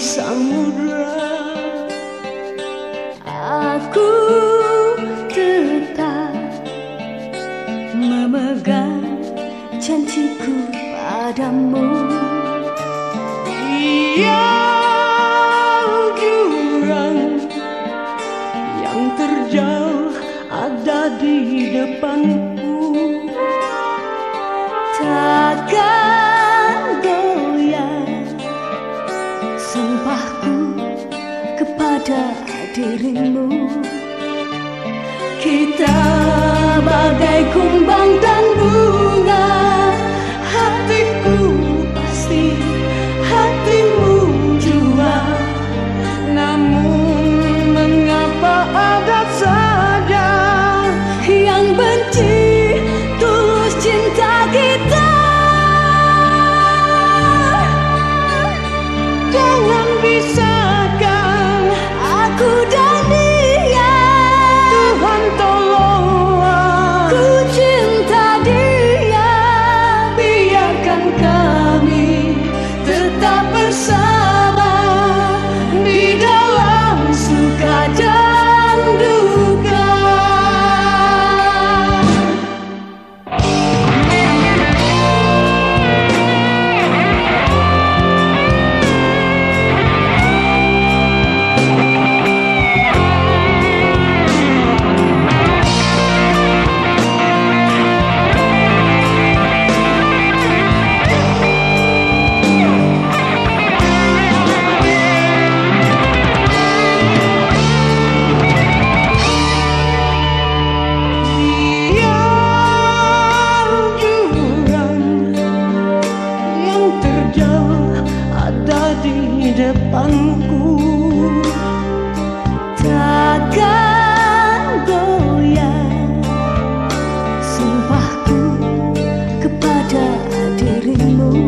samudra. Aku tetap memegang janjiku padamu kepada dirimu. Kita bagai kumbang dan это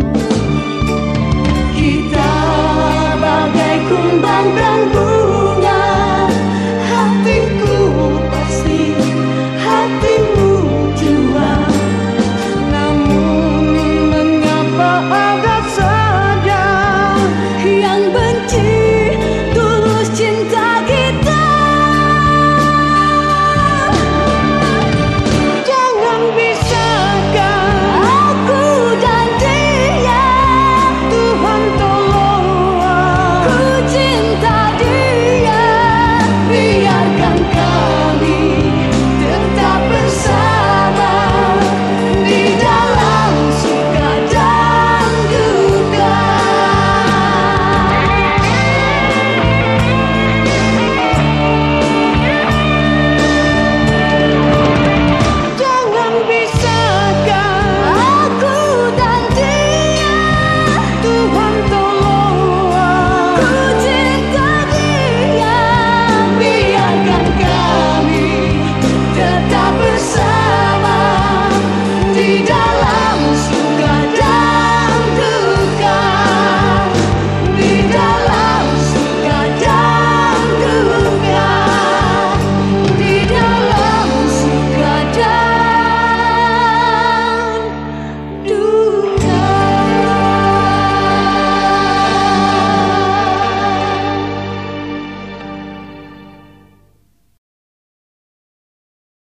Thank you.